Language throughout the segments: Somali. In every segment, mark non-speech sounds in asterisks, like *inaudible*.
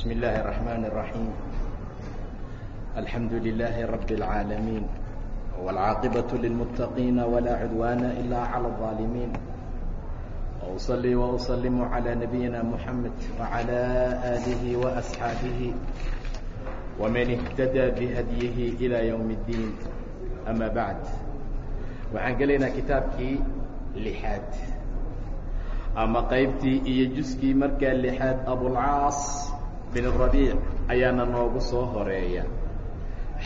بسم الله الرحمن الرحيم الحمد لله رب العالمين والعاقبة للمتقين ولا عدوان إلا على الظالمين وأصلي وأسلم على نبينا محمد وعلى آله وأصحابه ومن اهتدى بهديه إلى يوم الدين أما بعد waxaan gelaynaa kitaabkii lixaad ama qaybtii iyo juskii markaa lixaad abulcaas bin rabiic ayaana noogu soo horreeya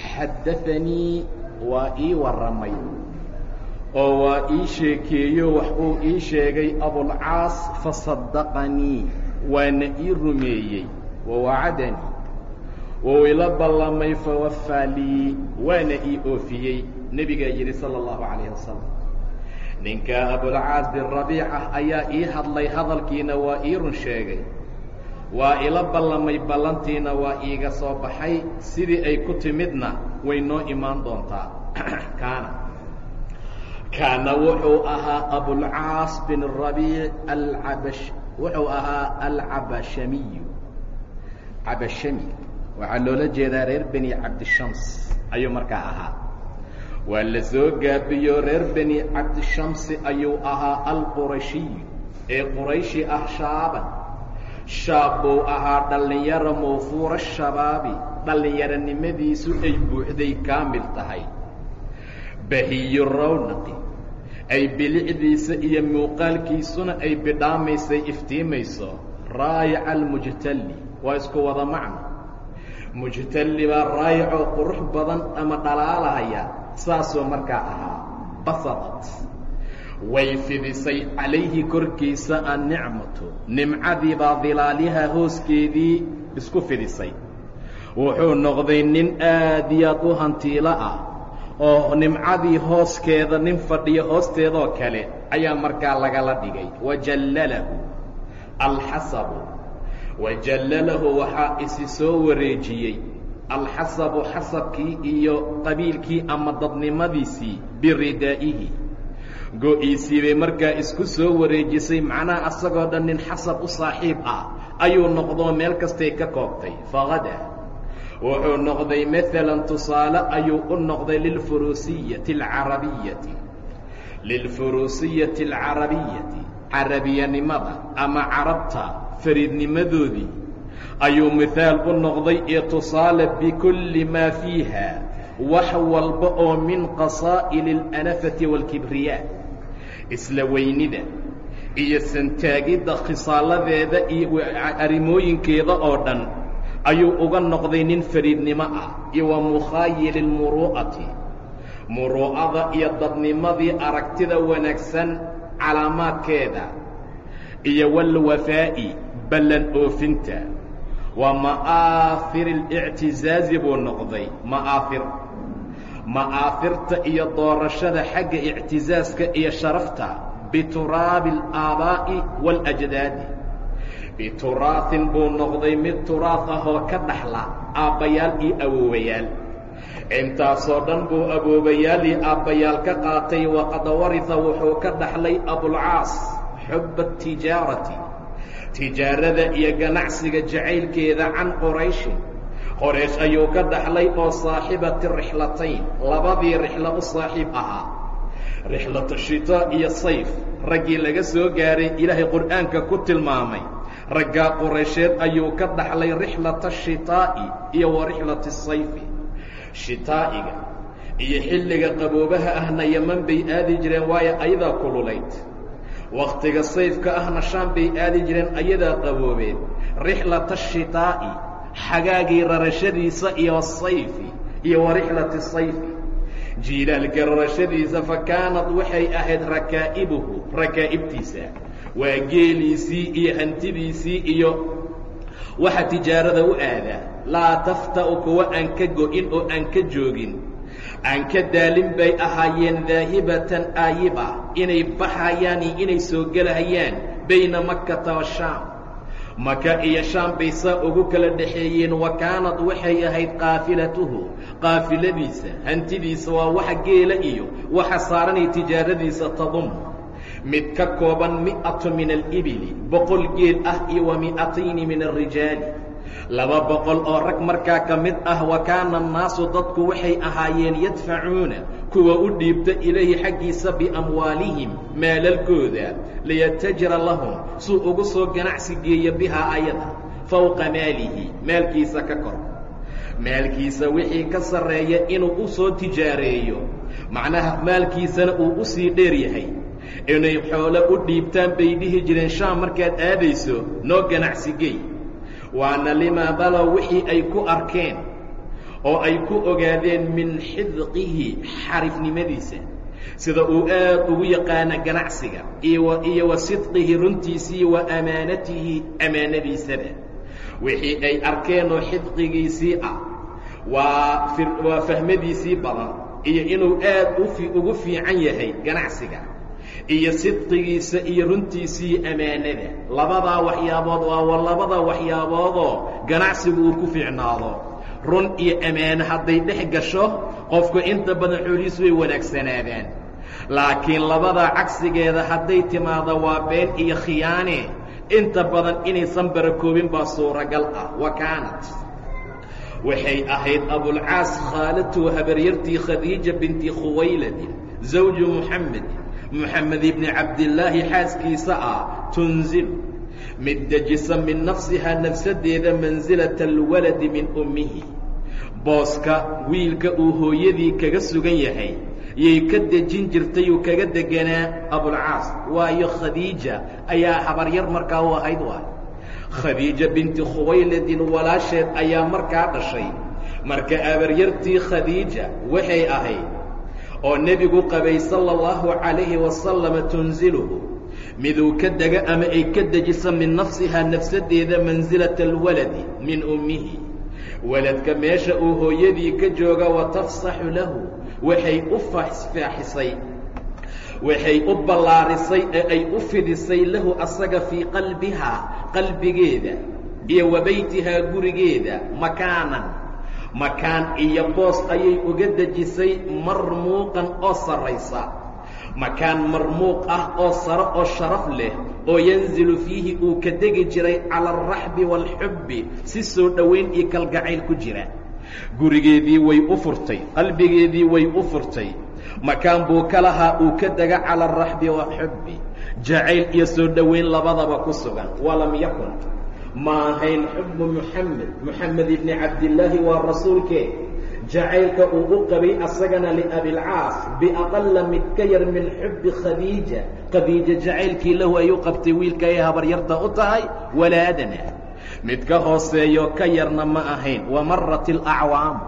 xaddaanii waa ii warramay oo waa ii sheekeeyo wax uu ii sheegay abulcaas fasaddaqanii waana ii rumeeyey wawacadanii wou ila ballamay fawafaa lii waana ii oofiyey nebigaa yidhi sala allahu calayhi wasalam ninka abulcaas bin rabiic ah ayaa ii hadlay hadalkiina waa ii run sheegay waa ila ballamay ballantiina waa iiga soo baxay. Sidii ay ku timidna way noo imaan doontaa. *clears throat* Kaana. Kaana wuxuu ahaa abulcaas bin rabiic alcabash wuxuu ahaa alcabashamiyu. Cabashami. Waxaa loola jeedaa reer beni cabdishams. Ayuu markaa ahaa. Waa la soo gaabiyo reer beni cabdishamsi ayuu ahaa alqurashiyu ee qurayshi ah shaaban shaab buu ahaa dhallinyaro mawfuura shabaabi. Dhallinyaronimadiisu ay buuxday kaamil tahay. Bahiyu rawnaqi. Ay bilicdiisa iyo muuqaalkiisuna ay bidhaamaysay iftiimayso. Raayaca almujtalli waa isku wada macno. Mujtalli baa raayacoo qurux badan ama dhalaalahaya saasuu markaa ahaa basadat way fidisay calayhi korkiisa annicmatu. Nimcadii baa dilaalihaa hooskeedii isku fidisay. Wuxuu noqday nin aad iyo aad u hantiilo ah oo nimcadii hooskeeda nin fadhiya hoosteedoo kale ayaa markaa lagala dhigay. Wajallalahu alxasabu. Wajallalahu waxaa isi soo wareejiyey. Alxasabu xasabkii iyo qabiilkii ama dadnimadiisii biridaa'ihi go-iisii markaa isku soo wareejisay macnaha asagoo dhan nin xasab u saaxiib ah ayuu noqdoo meel kastay ka koobtay. Faqada wuxuu noqday maalan tusaale ayuu u noqday lilfuruusiyati alcarabiyati lilfuruusiyati alcarabiyati carabiyanimada ama carabta fariidnimadoodii ayuu mihaal u noqday iyo tusaale bikulli maa fiiha wax walba oo min qasaa'ili اlanafati wاlkibriyaa isla weynida iyo santaagidda khisaaladeeda iyo arrimooyinkeeda oo dhan ayuu uga noqday nin fariidnimo ah iyo wa mukhaayili اlmuru'ati muruu'ada iyo dadnimadii aragtida wanaagsan calaamaadkeeda iyo walwafaa'i ballan oofinta. Waa ma'aafir اlictizaazi buu noqday ma'aafir ma'aafirta iyo doorashada xagga ictizaaska iyo sharafta bituraabi اlaabaa'i wاlajdaadi bituraahin buu noqday mid turaad ah oo ka dhaxla aabbayaal iyo awoowayaal. Intaasoo dhan buu awoowayaal iyo aabbayaal ka qaatay waqad warisa wuxuu ka dhaxlay abulcaas xubba tijaarati tijaarada iyo ganacsiga jacaylkeeda can qurayshin qoraysh ayuu ka dhaxlay oo saaxibati rixlatayn labadii rixlo u saaxiib ahaa. Rixlatu shitaa iyo sayf raggii laga soo gaaray ilaahay qur'aanka ku tilmaamay. Raggaa quraysheed ayuu ka dhaxlay rixlata shitaa'i iyo wa rixlati sayfi. Shitaa'iga iyo xilliga qaboobaha ahna yaman bay aadi jireen waayo ayadaa kululayd wakhtiga sayfka ahna shaan bay aadi jireen ayadaa qaboobeed. Rixlata shitaa'i xagaagii rarashadiisa iyo sayfi iyo wa rixlati sayfi jiilaalka rarashadiisa fa kaanad waxay ahayd rakaa'ibuhu rakaa'ibtiisa. Waa geeliisii iyo hantidiisii iyo waxa tijaarada u aadaa laa tafta'u kuwa aan ka go'in oo aan ka joogin. Aan ka daalin bay ahaayeen daahibatan aayiba inay baxayaan iyo inay soo gelahayaan bayna makkata washaam maka iyo shaam bay saa ugu kala dhaxeeyeen wa kaanad waxay ahayd qaafilatuhu. Qaafiladiisa hantidiisa waa waxa geela iyo waxa saaranay tijaaradiisa tadum. Mid ka kooban mi'atu min alibili boqol geel ah iyo wa mi'atayni min alrijaali laba boqol oo rag markaa ka mid ah wa kaana annaasu dadku waxay ahaayeen yadfacuuna kuwa u dhiibta ilayhi xaggiisa biamwaalihim maalalkooda liyatajira lahum suu ugu soo ganacsi geeya bihaa ayada fowqa maalihi maalkiisa ka kor. Maalkiisa wixii ka sarreeya inuu u soo tijaareeyo macnaha maalkiisana uu u sii dheer yahay. Inay xoolo u dhiibtaan bay dhihi jireen shaam markaad aadayso noo ganacsi gey waana limaa balow wixii ay ku arkeen oo ay ku ogaadeen min xidqihi xarifnimadiisa. Sida uu aad ugu yaqaana ganacsiga iyo wa sidqihi runtiisii wa amaanatihi amaanadiisaba. Wixii ay arkeen oo xidqigiisii ah waa fahmadiisii badan iyo inuu aad ugu fiican yahay ganacsiga iyo sidqigiisa iyo runtiisii amaanada. Labadaa waxyaabood waa labada waxyaaboodoo ganacsigu uu ku fiicnaado run iyo ammaano hadday dhex gasho qofku inta badan xoolihiisu way wanaagsanaadaan laakiin labadaa cagsigeeda hadday timaado waa been iyo khiyaane inta badan inaysan barakoobin baa suuragal ah wa kaanat. Waxay ahayd abulcaas khaalatuhu habaryartii khadiija binti khuwayladin zawju muxamedin moxamed ibni cabdillaahi xaaskiisa ah tunzilu mid dejisa min nafsihaa nafsadeeda mansilata alwaladi min ummihi. Booska wiilka uu hooyadii kaga sugan yahay yay ka dejin jirtay uu kaga deganaa abulcaas waayo khadiija ayaa habaryar markaa u ahayd waay khadiija binti khuwayladin walaasheed ayaa markaa dhashay. Marka abaryartii khadiija waxay ahayd oo nebigu qabay sala allahu calayhi wasalama tunsiluhu miduu ka dega ama ay ka dejiso min nafsihaa nafsadeeda mansilata alwaladi min ummihi. Waladka meesha uu hooyadii ka jooga wa tafsaxu lahu waxay u faaxisay waxay u ballaarisay ee ay u fidisay lahu asaga fii qalbihaa qalbigeeda iyo wa beytihaa gurigeeda makaanan. Makaan iyo boos ayay uga dejisay marmuuqan oo sarraysa makaan marmuuq ah oo saro oo sharaf leh oo yanzilu fiihi uu ka degi jiray cala alraxbi waalxubbi si soo dhowayn iyo kalgacayl ku jira. Gurigeedii way u furtay qalbigeedii way u furtay. Makaan buu ka lahaa uu ka dega cala araxbi waxubbi jacayl iyo soo dhowayn labadaba ku sugan walam yakun. Ma ahayn xubbu muxamed moxamed ibni cabdillaahi waa rasuulkee jacaylka uu u qabay asagana liabilcaas biaqala mid ka yar min xubbi khadiija. Khadiija jacaylkii lahu ay u qabtay wiilka ay habaryarta u tahay walaa adana. Mid ka hooseeyo ka yarna ma ahayn. Wamarat alacwaamu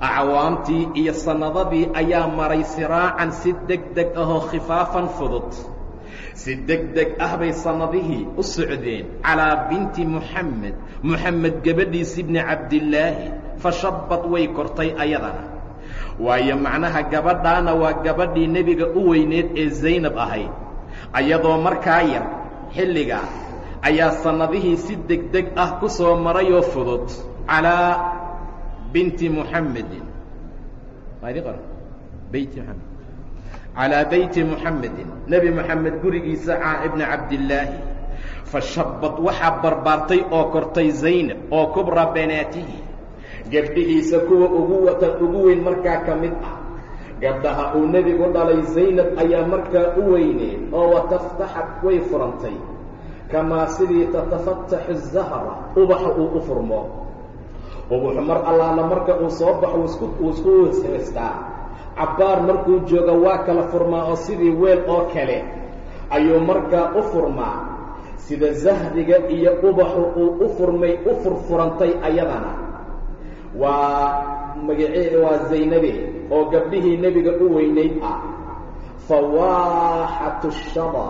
acwaamtii iyo sannadadii ayaa maray siraacan si deg deg ahoo khifaafan fudud. Si deg deg ah bay sannadihii u socdeen calaa binti muxamed muxamed gabadhiisi bni cabdillaahi fa shabbad way kortay ayadana. Waayo macnaha gabadhaana waa gabadhii nebiga u weyneed ee zaynab ahayd. Ayadoo markaa yar xilligaa ayaa sannadihii si deg deg ah ku soo marayoo fudud. Calaa binti muxamedin calaa beyti muxamedin nebi moxamed gurigiisa ibna cabdillaahi. Fa shabbad waxaa barbaartay oo kortay zaynab oo kubra banaatihi gabdhihiisa kuwa ugu wata ugu weyn markaa ka mid ah. Gabdhaha uu nebigu dhalay zaynab ayaa markaa u weyneed oo wataftaxad way furantay. Kamaa sidii tatafataxu zahra ubaxa uu u furmo. Ubuxu mar allaala marka uu soo baxo uu isku wesristaa cabbaar markuu jooga waa kala furmaa oo sidii weel oo kale ayuu markaa u furmaa. Sida zahriga iyo ubaxu uu u furmay u furfurantay ayadana waa magaceeda waa zaynabe oo gabdhihii nebiga u weynayd ah. Fawaaxatu shada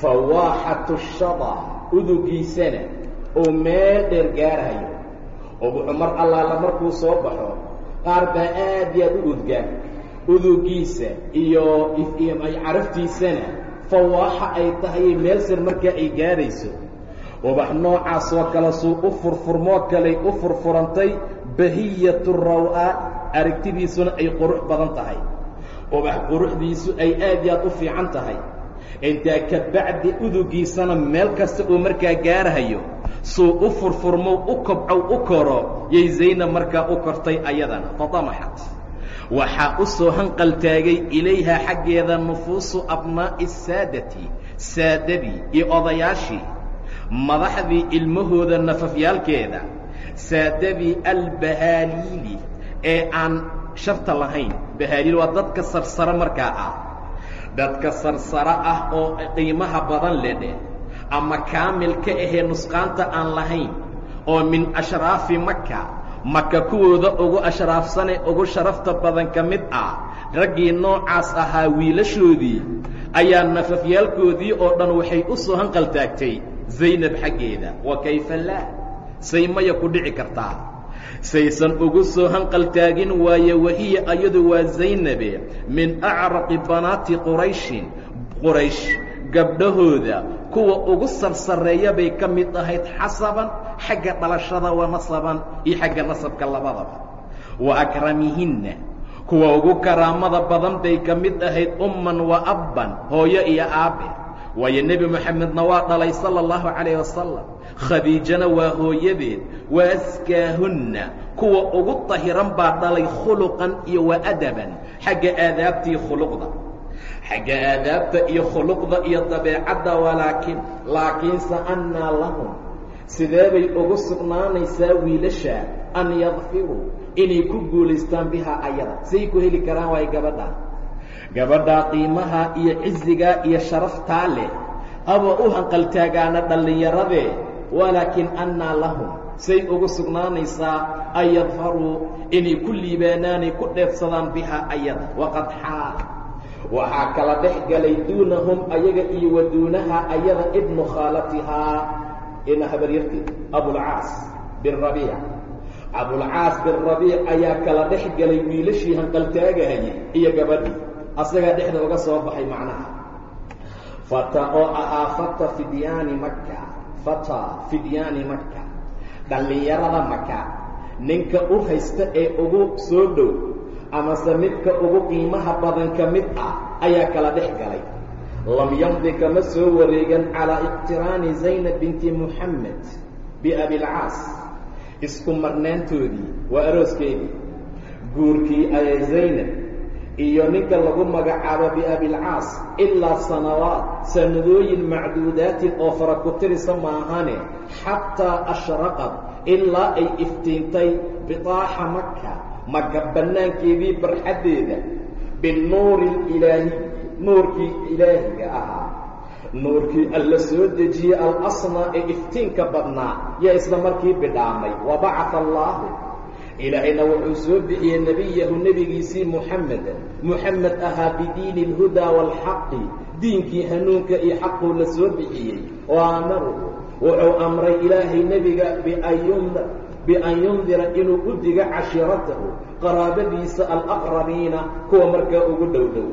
fawaaxatu shada udugiisana uu meel dheer gaarayo. Ubuxu mar allaala markuu soo baxo qaar baa aad iyo aad u udga udugiisa iyo caraftiisana fawaaxa ay tahay meel sir markaa ay gaadhayso ubax noocaasoo kale suu u furfurmoo kaley u furfurantay bahiyatu raw-a aragtidiisuna ay qurux badan tahay. Ubax quruxdiisu ay aad iyo aad u fiican tahay. Intaa ka bacdi udugiisana meel kasta uu markaa gaarahayo suu u furfurmow u kobcow u koro yay zaynab markaa u kortay ayadana. Fadamaxat waxaa u soo hanqaltaagay ilayhaa xaggeeda nufuusu abnaa'i saadati saadadii iyo odayaashii madaxdii ilmahooda nafafyaalkeeda saadadii albahaaliili ee aan sharta lahayn. Bahaaliil waa dadka sarsaro markaa ah. Dadka sarsaro ah oo qiimaha badan ledhe ama kaamilka ahee nusqaanta aan lahayn oo min ashraafi maka maka kuwooda ugu ashraafsane ugu sharafta badan ka mid ah raggii noocaas ahaa wiilashoodii ayaa nafafyaalkoodii oo dhan waxay u soo hanqaltaagtay zaynab xaggeeda wa kayfa laa say maya ku dhici kartaa saysan ugu soo hanqaltaagin waaye wahiya ayadu waa zaynabe min acraqi banaati qurayshin. Quraysh gabdhahooda kuwa ugu sarsareeya bay ka mid ahayd xasaban xagga dhalashada wa nasaban iyo xagga nasabka labadaba. Wa akramihinna kuwa ugu karaamada badan bay ka mid ahayd umman wa abban hooyo iyo aabbe waayo nebi moxamedna waa dhalay sala allahu calayh wasalam khadiijana waa hooyadeed wa askaahunna kuwa ugu tahiran baa dhalay khuluqan iyo wa adaban xagga aadaabtii khuluqda. Xagga aadaabta iyo khuluqda iyo dabeecadda walaakin laakiinse annaa lahum sidee bay ugu sugnaanaysaa wiilasha an yadfiruu inay ku guulaystaan bihaa ayada. Say ku heli karaan waay gabadhaa gabadhaa qiimaha iyo cizigaa iyo sharaftaa leh. Haba u hanqaltaagaana dhallinyaradee walaakin annaa lahum. Say ugu sugnaanaysaa an yadfaruu inay ku liibaanaanay ku dheefsadaan bihaa ayada. Waqad xaal. Waxaa kala dhex galay duunahum ayaga iyo wa duunaha ayada ibnu khaalatihaa ina habaryarteed abulcaas bin rabiic. Abulcaas bin rabiic ayaa kala dhex galay wiilashii hanqaltaagahayay iyo gabadhii asagaa dhexda uga soo baxay macnaha. Fata oo ahaa fata fidyaani maka fata fidyaani maka dhallinyarada maka ninka u haysta ee ugu soo dhow amase midka ugu qiimaha badan ka mid ah ayaa kala dhex galay. Lam yamdi kama soo wareegan calaa iqtiraani zaynab binti muxamed biabilcaas isku marnaantoodii waa arooskeedii guurkii ayay zaynab iyo ninka lagu magacaabo biabilcaas ilaa sanawaad sanadooyin macduudaatin oo fara ku tirisa maahane xataa ashraqad ilaa ay iftiintay bitaaxa maka maka bannaankeedii barxaddeeda binuuri ilaahiy nuurkii ilaahiga ahaa. Nuurkii alla soo dejiyey alasnaa ee iftiinka badnaa yaa isla markii bidhaamay wabacaa allaahu ilaahayna wuxuu soo bixiyey nebiyahu nebigiisii muxameda muxamed ahaa bidiini اlhudaa wاlxaqi diinkii hanuunka iyo xaquu la soo bixiyey oo amaruhu wuxuu amray ilaahay nebiga bian yundira inuu u diga cashiiratahu qaraabadiisa alaqrabiina kuwa markaa ugu dhow dhow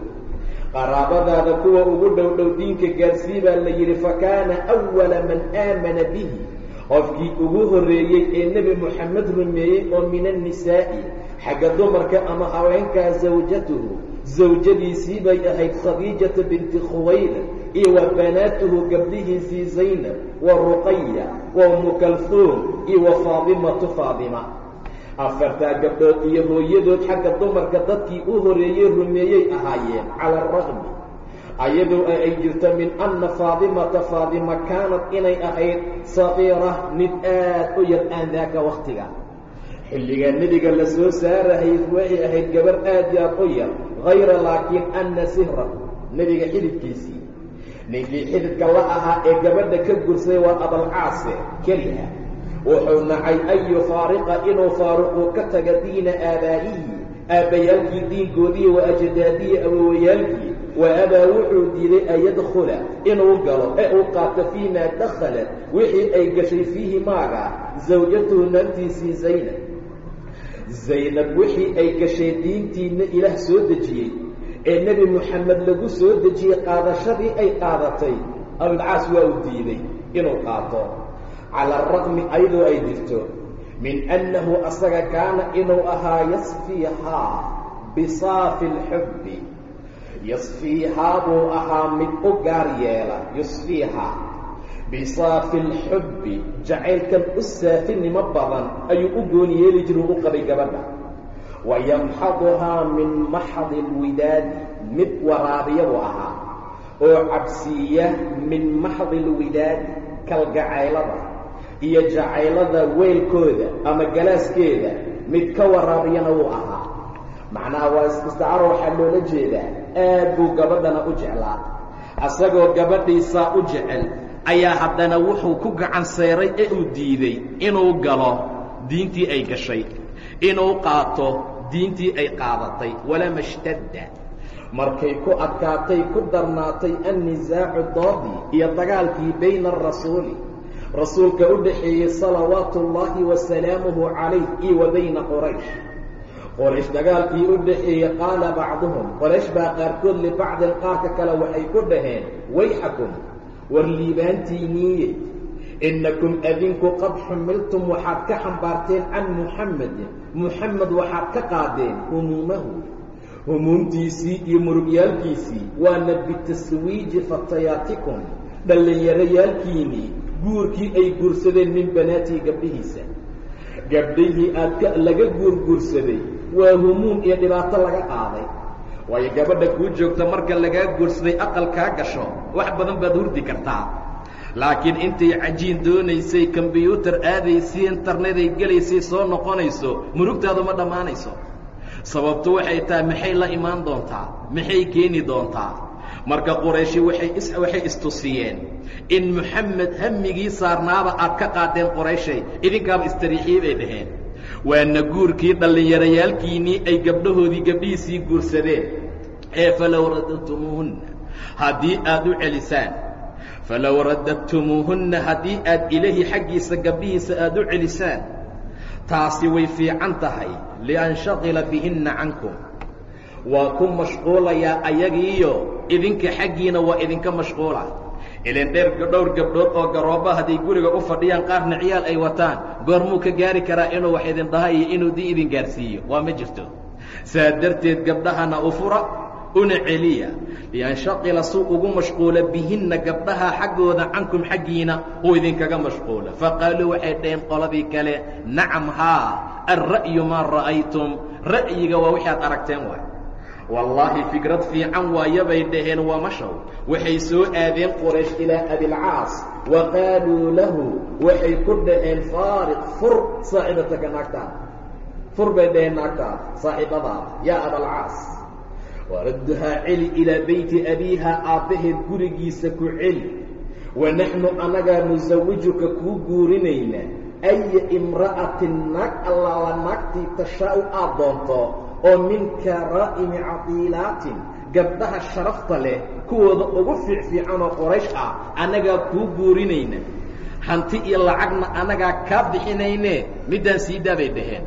qaraabadaada kuwa ugu dhow dhow diinka gaarsii baa la yidhi fakaana أwala man aamana bihi qofkii ugu horreeyey ee nebi moxamed rumeeyey oo min annisaa'i xagga dumarka ama haweenkaa zawjatuhu zawjadiisii bay ahayd khadiijata binti khuwaylad iyo wa banaatuhu gabdhihiisii zaynab wa ruqaya wa umu kalhuum iyo wa faadimatu faadima. Afartaa gabdhood iyo hooyadood xagga dumarka dadkii u horreeyey rumeeyey ahaayeen cala araqmi ayadoo ay jirto min anna faadimata faadima kaanad inay ahayd saqiira mid aad u yar aan daaka wakhtiga. Xilligaa nebiga la soo saarahayd waxay ahayd gabar aad yaad u yar hayra laakiin anna sihrahu nebiga xididkiisii. Ninkii xididka la ahaa ee gabadha ka gursay waa abalcaase keliha wuxuu nacay an yufaariqa inuu faaruquu ka taga diina aabaa'ihi aabbayaalkii diinkoodii wa ajdaadiyi awowayaalkii wa abaa wuxuu diiday an yadkhula inuu galo ee uu qaato fii maa dakhalat wixii ay gashay fiihi maaga zawjatuhu naagtiisii zaynab. Zaynab wixii ay gashay diintiina ilaah soo dejiyey ee nebi moxamed lagu soo dejiyey qaadashadii ay qaadatay abilcaas waa uu diiday inuu qaato. Cala araqmi ayadoo ay jirto min annahu asaga kaana inuu ahaa yasfiihaa bisaafi alxubbi yusfiihaa buu ahaa mid u gaar yeela yusfiihaa bisaafi lxubbi jacaylkan u saafinimo badan ayuu u gooni yeeli jiru u qabay gabadha wayamxaduhaa min maxdi lwidaadi mid waraabiya buu ahaa oo cabsiiya min maxdi lwidaadi kalgacaylada iyo jacaylada weelkooda ama galaaskeeda mid ka waraabiyana wuu ahaa macnaha waa ististaaro waxaa loola jeedaa aad buu gabadhana u jeclaa. Asagoo gabadhiisaa u jecel ayaa haddana wuxuu ku gacan seeray ee uu diiday inuu galo diintii ay gashay inuu qaato diintii ay qaadatay walama shtadda markay ku adkaatay ku darnaatay annisaacu doodii iyo dagaalkii bayna arasuuli rasuulka u dhaxeeyey salawaatu ullaahi wasalaamuhu calayh iyo wa bayna quraysh dagaalkii u dhaxeeyey qaala bacduhum qoraysh baa qaarkood libacdin qaarka kale waxay ku dhaheen wayxakum war liibaantiiniiye innakum adinku qad xumiltum waxaad ka xambaarteen can muxamedin muxamed waxaad ka qaadeen humuumahu humuumtiisii iyo murugyaalkiisii waana bitaswiiji fatayaatikum dhallinyarayaalkiinii guurkii ay guursadeen min banaatii gabdhihiisa gabdhihii aad laga guurguursaday waa humuum iyo dhibaato laga qaaday. Waayo gabadha kuu joogta marka lagaa guursaday aqal kaa gasho wax badan baad hurdi kartaa. Laakiin intay cajiin doonaysay kombyuutar aadaysay interneday gelaysay soo noqonayso murugtaadu ma dhammaanayso. Sababtu waxay tahay maxay la imaan doontaa? Maxay keeni doontaa? Marka qurayshi waay waxay istusiyeen in moxamed hammigii saarnaaba aad ka qaadeen qurayshay idinkaaba istariixiyey bay dhaheen waana guurkii dhallinyarayaalkiinnii ay gabdhahoodii gabdhihiisii guursadeen. Ee falow radadtumuuhunna haddii aad u celisaan. Falow radadtumuuhunna haddii aad ilaahi xaggiisa gabdhihiisa aad u celisaan. Taasi way fiican tahay. Lianshaqila bihinna cankum. Waa ku mashquulayaa ayagiiyo. Idinka xaggiina waa idinka mashquula ilan dheer dhowr gabdhood oo garooba hadday guriga u fadhiyaan qaarna ciyaal ay wataan. Goormuu ka gaari karaa inuu wax idin dhaha iyo inuu di idin gaarsiiyo? Waa ma jirto. Saa darteed gabdhahana u fura una celiya lianshaqila suu ugu mashquula bihinna gabdhaha xaggooda cankum xaggiina uu idinkaga mashquula. Faqaaluu waxay dhaheen qoladii kale nacam haa alra'yu maa ra'aytum? Ra'yiga waa waxaad aragteen waay wallaahi fikrad fiican waayabay dhaheen waa mashow waxay soo aadeen quraysh ilaa abilcaas wa qaaluu lahu waxay ku dhaheen faariq fur saaxibataka naagtaada fur bay dhaheen naagtaada saaxiibadaada yaa abalcaas waradduhaa celi ilaa beyti abiiha aabbaheed gurigiisa ku celi wa naxnu annagaa nusawijuka kuu guurinayna aya imra'atin naag allaala naagtii tashaa-u aad doonto oo min karaa'imi caqiilaatin gabdhaha sharafta leh kuwooda ugu fiicfiican oo qoraysh ah annagaa kuu guurinayna hanti iyo lacagna annagaa kaa bixinayne middaan sii daabay dhaheen.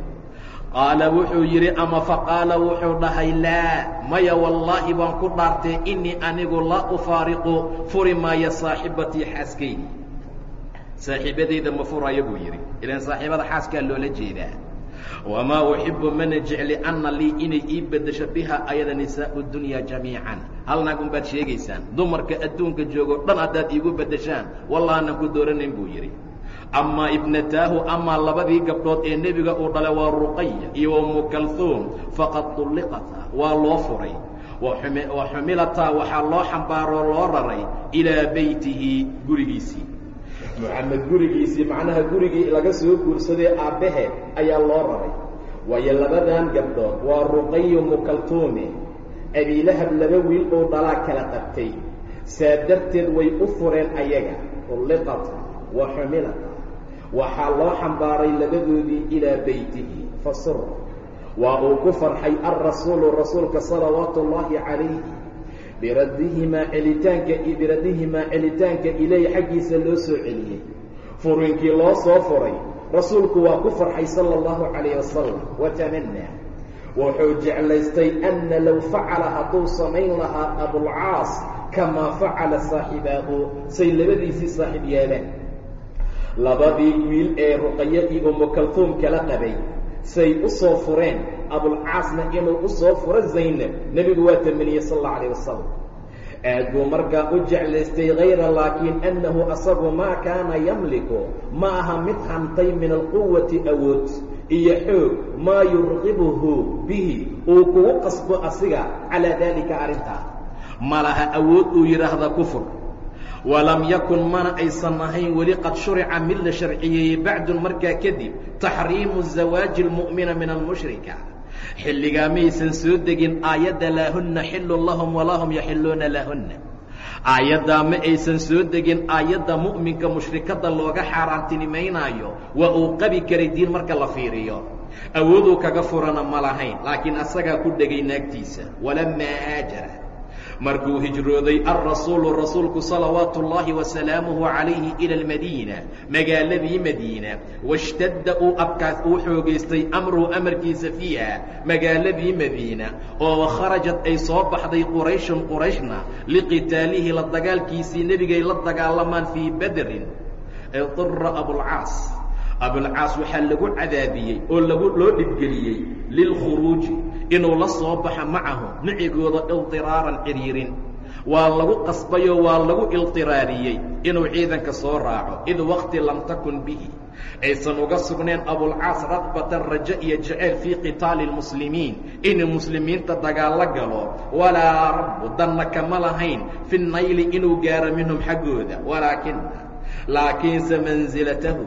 Qaala wuxuu yidhi ama faqaala wuxuu dhahay laa maya wallaahi baan ku dhaartay innii anigu laa ufaariqu furi maayo saaxibatii xaaskaydi saaxiibadayda ma furaayo buu yidhi. Ilaan saaxiibada xaaskaa loola jeedaa wamaa uxibu mana jecli anna lii inay ii beddesho biha ayada nisaau dunyaa jamiican hal naag unbaad sheegaysaan dumarka adduunka joogo dhan haddaad iigu beddeshaan wallaanan ku dooranayn buu yidhi. Amaa ibnataahu amaa labadii gabdhood ee nebiga uu dhalay waa ruqaya iyo umu kalhuum faqad tulliqata waa loo furay. Wa xumilataa waxaa loo xambaaroo loo raray ilaa beytihi gurigiisii moxamed gurigiisii macnaha gurigii laga soo guursaday aabbaheed ayaa loo raray. Waayo labadan gabdhood waa ruqayo mukaltuume abiilahab laba wiil oo dhalaa kala qabtay saa darteed way u fureen ayaga. Tulliqata wa xumilata waxaa loo xambaaray labadoodii ilaa beytihi fasura waa uu ku farxay alrasuulu rasuulka salawaatu ullaahi calayhi biraddihimaa celitaanka biraddihimaa celitaanka ilayh xaggiisa loo soo celiyey. Furinkii loo soo furay rasuulku waa ku farxay sala allahu calayh wasalam watamannaa wuxuu jeclaystay anna low facala hadduu samayn lahaa abulcaas kamaa facala saaxibaahu. Say labadiisii saaxiib yeeleen. Labadii wiil ee ruqayo iyo umukalhuum kala qabay say u soo fureen abulcaasna inuu u soo furo zaynab. Nebigu waa tamaniyey sal alla alayh wasalam aad markaa u jeclaystay hayra laakiin annahu asagu maa kaana yamliku. Ma aha mid hantay min alquwati awood iyo xoog. Maa yurqibuhu bihi. Uu kugu qasbo asiga. Calaa daalika arrintaa. Ma laha awood uu yidhaahda kufur walam yakun mana aysan ahayn weli qad shurica mid la sharciyeeyey bacdun markaa kadib taxriimu zawaaji اlmu'mina min almushrika. Xilligaa maysan soo degin aayadda laahunna xilun lahum walaa hum yaxiluuna lahunna. Aayaddaa ma aysan soo degin aayadda mu'minka mushrikadda looga xaaraantinimaynaayo waa uu qabi karay diin marka la fiiriyo. Awooduu kaga furana ma lahayn laakiin asagaa ku dhegay naagtiisa. Walamaa haajara markuu hijrooday alrasuulu rasuulku salawaatu ullaahi wasalaamuhu calayhi ila almadiina magaaladii madiina washtadda uu abkaas uu xoogaystay amruhu amarkiisa fiiha magaaladii madiina oo kharajad ay soo baxday qurayshun qurayshna liqitaalihi la dagaalkiisii nebigay la dagaalamaan fii badrin idira abulcaas abulcaas waxaa lagu cadaabiyey oo lagu loo dhibgeliyey lilkhuruuji inuu la soo baxo macahu micigooda ildiraaran cidhiirin waa lagu qasbayoo waa lagu iltiraariyey inuu ciidanka soo raaco id waqti lam takun bihi. Aysan uga sugneen abulcaas raqbatan rajo iyo jaceyl fii qitaali lmuslimiin inuu muslimiinta dagaallo galo walaa rabbu danna kama lahayn. Fi nayli inuu gaaro minhum xaggooda walaakina laakiinse mansilatahu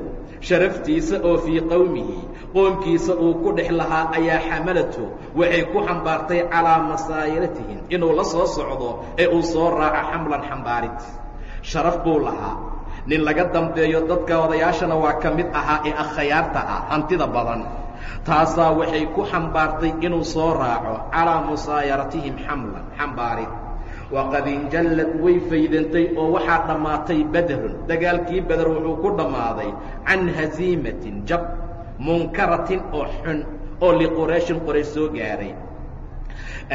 sharaftiisa oo fii qowmihi qoomkiisa uu ku dhex lahaa ayaa xamalatu waxay ku xambaartay calaa masaayiratihim inuu la soo socdo ee uu soo raaco xamlan xambaarid. Sharaf buu lahaa. Nin laga dambeeyo dadka odayaashana waa ka mid ahaa ee akhayaarta ah hantida badan. Taasaa waxay ku xambaartay inuu soo raaco calaa musaayaratihim xamlan xambaarid waqad injallad way faydantay oo waxaa dhammaatay baderun dagaalkii beder wuxuu ku dhammaaday can hasiimatin jab munkaratin oo xun oo liqurayshin qoraysh soo gaaray.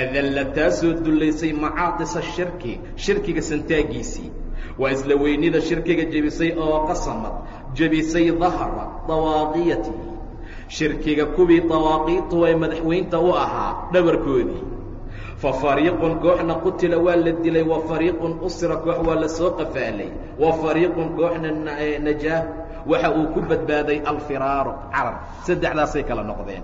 Adalla taasoo dullaysay macaadisa shirki shirkiga santaagiisii waa isla weynida shirkiga jebisay oo qasamad jebisay dahra dawaaqiyatihi shirkiga kuwii dawaaqiitu ay madaxweynta u ahaa dhabarkoodii fa fariiqun kooxna qutila waa la dilay wa fariiqun usira koox waa la soo qafaalay wa fariiqun kooxna najaah waxa uu ku badbaaday alfiraaru carar. Saddexdaasay kala noqdeen.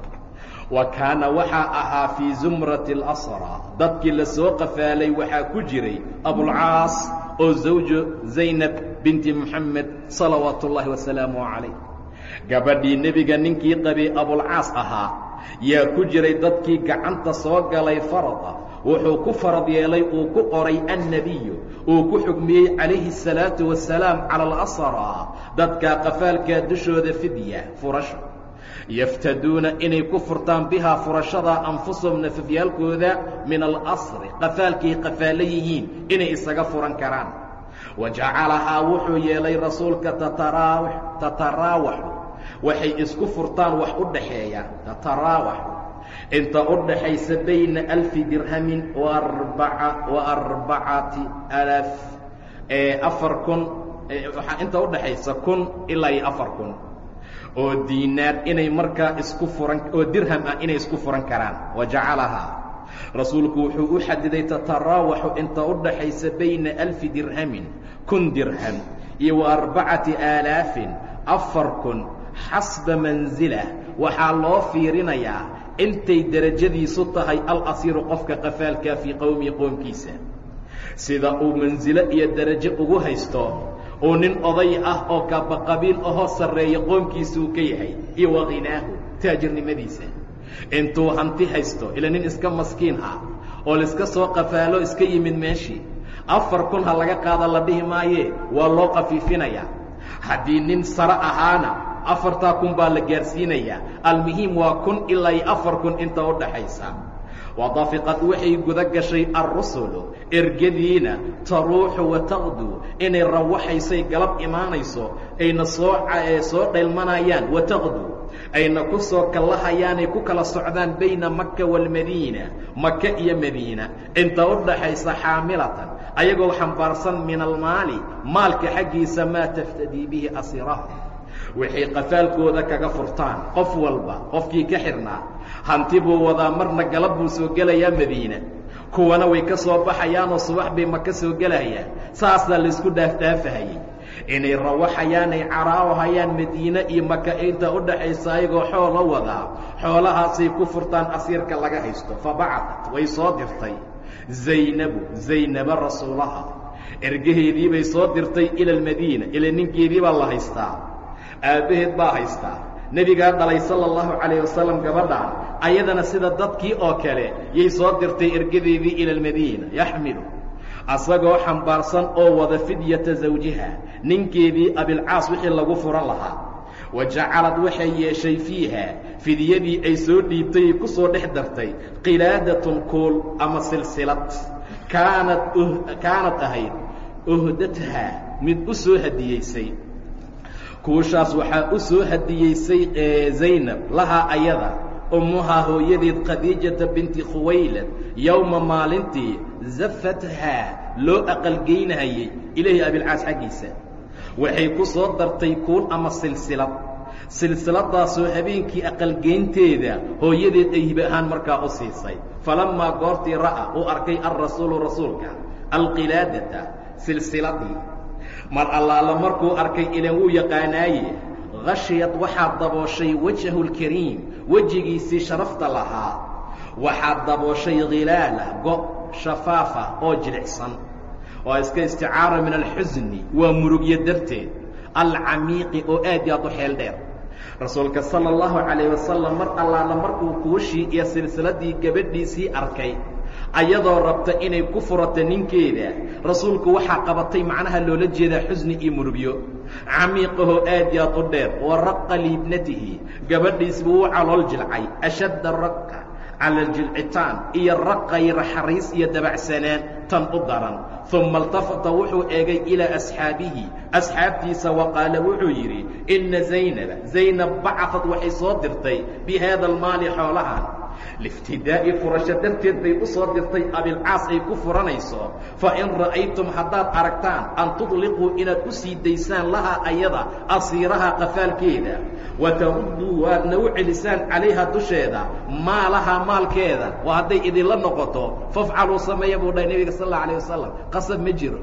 Wa kaana waxaa ahaa fii zumrati اlasra dadkii la soo qafaalay waxaa ku jiray abulcaas oo zawjo zaynab binti moxamed salawaatu ullaahi wasalaamu calayh gabadhii nebiga ninkii qabay abulcaas ahaa yaa ku jiray dadkii gacanta soo galay farada. Wuxuu ku farad yeelay uu ku qoray annebiyu uu ku xugmiyey calayhi الsalaatu wasalaam cala alasra dadkaa qafaalkaa dushooda fidya furasho. Yaftaduuna inay ku furtaan bihaa furashadaa anfusahum nafafyaalkooda min alasri qafaalkay qafaalo yihiin inay isaga furan karaan. Wa jacalahaa wuxuu yeelay rasuulka tataraawaxu waxay isku furtaan wax u dhaxeeya. Tataraawaxu inta u dhaxaysa bayna alfi dirhamin wa arbacati alaaf afar kun inta u dhaxaysa kun ilaa iyo afar kun oo diinaar inay markaa isku furan oo dirham ah inay isku furan karaan. Wa jacalahaa rasuulku wuxuu u xadiday tataraawaxu inta u dhaxaysa bayna alfi dirhamin kun dirham iyo wa arbacati aalaafin afar kun xasba manzila. Waxaa loo fiirinayaa intay derajadiisu tahay alasiiru qofka qafaalkaa fii qowmihi qoomkiisa. Sida uu mansilo iyo derajo ugu haysto uu nin oday ah oo kaabaqabiil ahoo sarreeya qoomkiisuu ka yahay iyo wakinaahu taajirnimadiisa. Intuu hanti haysto ila nin iska maskiin ah oo laiska soo qafaalo iska yimid meeshii afar kun ha laga qaada la dhihi maayee waa loo qafiifinayaa. Haddii nin sare ahaana afartaa kun baa la gaarsiinayaa. Almuhiim waa kun ilaa iyo afar kun inta u dhaxaysa. Wadafiqad waxay guda gashay alrusulu ergadiina taruuxu wa taqdu inay rawaxaysay galab imaanayso ayna soo soo dhaylmanayaan wa taqdu ayna ku soo kallahayaanay ku kala socdaan bayna maka waalmadiina maka iyo madiina inta u dhaxaysa xaamilatan ayagoo xambaarsan min almaali maalka xaggiisa maa taftadii bihi asirahu waxay qafaalkooda kaga furtaan qof walba qofkii ka xidhnaa hanti buu wadaa marna galab buu soo gelayaa madiina. Kuwana way ka soo baxayaanoo subax bay ma ka soo gelayaan saasaa laysku dhaafdhaafahayey inay rawaxayaanay caraawahayaan madiine iyo maka inta u dhaxaysa ayagoo xoola wadaa. Xoolahaasay ku furtaan asiirka laga haysto. Fa bacadat way soo dirtay. Zaynabu zaynaba rasuulaha. Ergaheedii bay soo dirtay ila almadiina ila ninkeedii baa la haystaa aabbaheed baa haystaa. Nebigaa dhalay sala allahu calayh wasalam gabadhaan ayadana sida dadkii oo kale yay soo dirtay ergadeedii ila almadiina yaxmilu. Asagoo xambaarsan oo wada fidyata zawjiha ninkeedii abilcaas wixii lagu furan lahaa. Wa jacalad waxay yeeshay fiiha fidyadii ay soo dhiibtay ku soo dhex dartay qilaadatun kuul ama silsilad. Kaanad kaanad ahayd uhdatha mid u soo hadiyeysay kuushaas waxaa u soo hadiyeysay zaynab lahaa ayada ummuhaa hooyadeed khadiijata binti khuwaylad yowma maalintii zafathaa loo aqalgeynahayey ilaahi abilcaas xaggiisa. Waxay ku soo dartay kuul ama silsilad. Silsiladaasoo habeenkii aqalgeynteeda hooyadeed ay hibe ahaan markaa u siisay. Falammaa goortii ra'a uu arkay alrasuulu rasuulka alqilaadata silsiladii mar allaala markuu arkay ilan wuu yaqaanaaye khashiyad waxaad dabooshay wajhahu lkariim wejigiisii sharafta lahaa. Waxaad dabooshay khilaala go' shafaafa oo jilicsan. Waa iska isticaara min alxusni waa murugyo darteed. Alcamiiqi oo aad iyo aad u xeel dheer. Rasuulka sala allahu calayh wasalam mar allaala markuu kuushii iyo silsiladii gabadhiisii arkay ayadoo rabta inay ku furato ninkeeda rasuulku waxaa qabatay macnaha loola jeedaa xusni iyo murugyo. Camiiqahoo aad iyo aad u dheer wa raqa liibnatihi gabadhiis buu u calool jilcay ashadda raqa cala aljilcitaan iyo raqay raxariis iyo dabacsanaan tan u daran. Uma اltafata wuxuu eegay ilaa asxaabihi asxaabtiisa wa qaala wuxuu yidhi inna zaynaba zaynab bacafad waxay soo dirtay bi haada almaali xoolahan liftidaa'i furasho darteed bay u soo dirtay abilcaas ay ku furanayso fain ra'aytum haddaad aragtaan an tudliquu inaad u sii daysaan lahaa ayada asiiraha qafaalkeeda watarudduu waadna u celisaan calayha dusheeda maalahaa maalkeeda waa hadday idinla noqoto fafcaluu sameeya buu dhahay nebiga sal alla alayh wasalam qasab ma jiro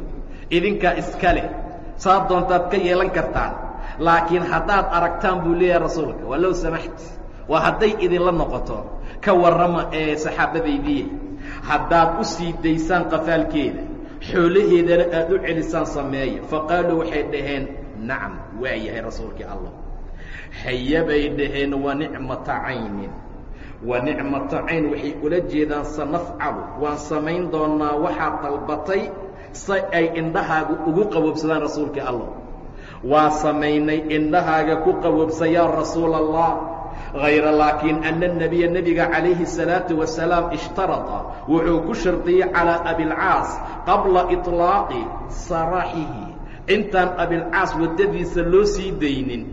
idinkaa iska leh saad doontaad ka yeelan kartaan laakiin haddaad aragtaan buu leeyahay rasuulka waa low samaxt waa hadday idinla noqoto ka warrama ee saxaabadaydiiya haddaad u sii daysaan qafaalkeeda xoolaheedana aad u celisaan sameeya faqaaluu waxay dhaheen nacam waa yahay rasuulkii allah. Haye bay dhaheen wa nicmata caynin. Wa nicmata cayn waxay ula jeedaan sanafcalu. Waan samayn doonaa waxaad dalbatay si ay indhahaaga ugu qaboobsadaan rasuulkii allah. Waa samaynay indhahaaga ku qaboobsa yaa rasuula allah hayra laakiin ana nebiya nebiga calayhi الsalaatu wasalaam ishtarada wuxuu ku shardiyey calىa abilcaas qabla iطlaaqi saraaxihi intaan abilcaas waddadiisa loo sii daynin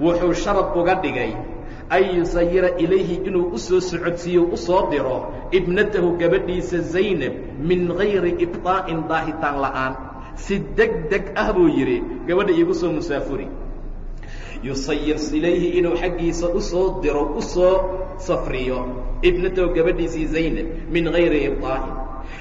wuxuu sharad uga dhigay an yusayira ilayhi inuu u soo socodsiiyo u soo diro ibnatahu gabadhiisa zaynab min gayri ibطaa'in daahitaan la'aan si deg deg ah buu yidhi gabadha iigu soo musaafuri yusayir ilayhi inuu xaggiisa u soo diro u soo safriyo. Ibnatahu gabadhiisii zaynab min gayri ibطaa'in